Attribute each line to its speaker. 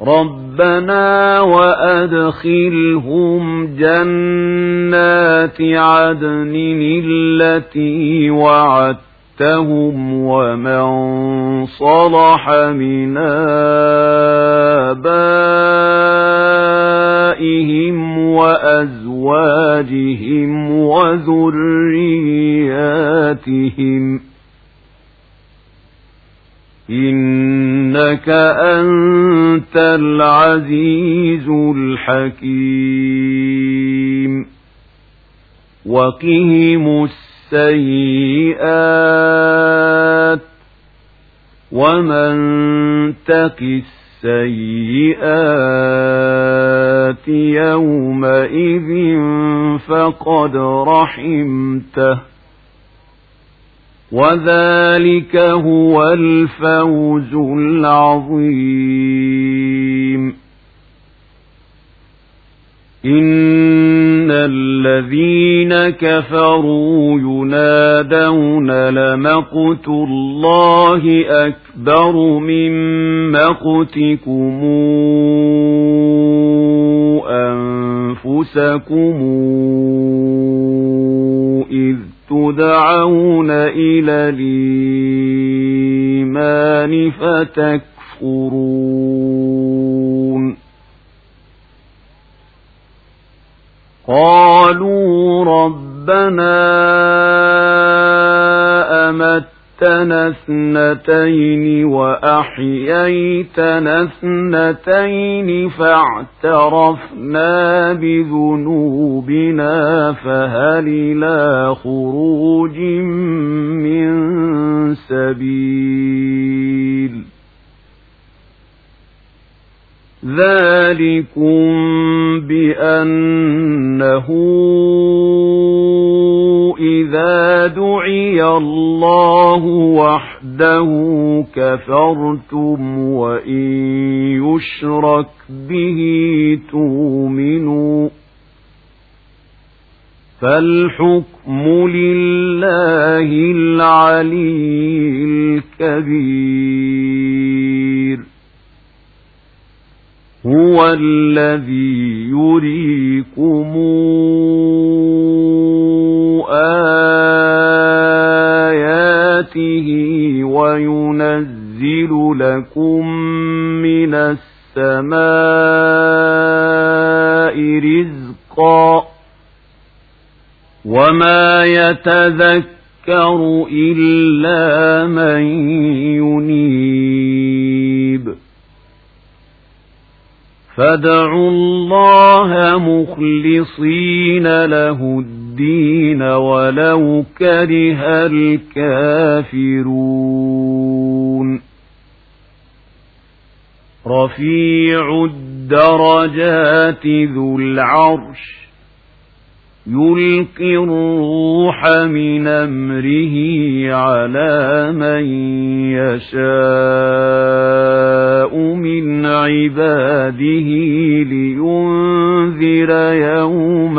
Speaker 1: ربنا وأدخلهم جنات عدن التي وعدتهم ومن صلح من آبائهم وأزواجهم وذرياتهم إنك أنت العزيز الحكيم. وقهم السيئات ومن تق السيئات يومئذ فقد رحمته. وذلك هو الفوز العظيم إن الذين كفروا ينادون لمقت الله أكبر من مقتكم أنفسكم تدعون إلى الإيمان فتكفرون. قالوا ربنا أمت أمتنا اثنتين وأحييتنا اثنتين فاعترفنا بذنوبنا فهل إلى خروج من سبيل ذلكم بأنه إذا دعي الله وحده كفرتم وإن يشرك به تؤمنوا فالحكم لله العلي الكبير هو الذي يريكم وينزل لكم من السماء رزقا وما يتذكر إلا من ينيب. فادعوا الله مخلصين له الدين ولو كره الكافرون. رفيع الدرجات ذو العرش يلقي الروح من أمره على من يشاء من عباده لينذر يوم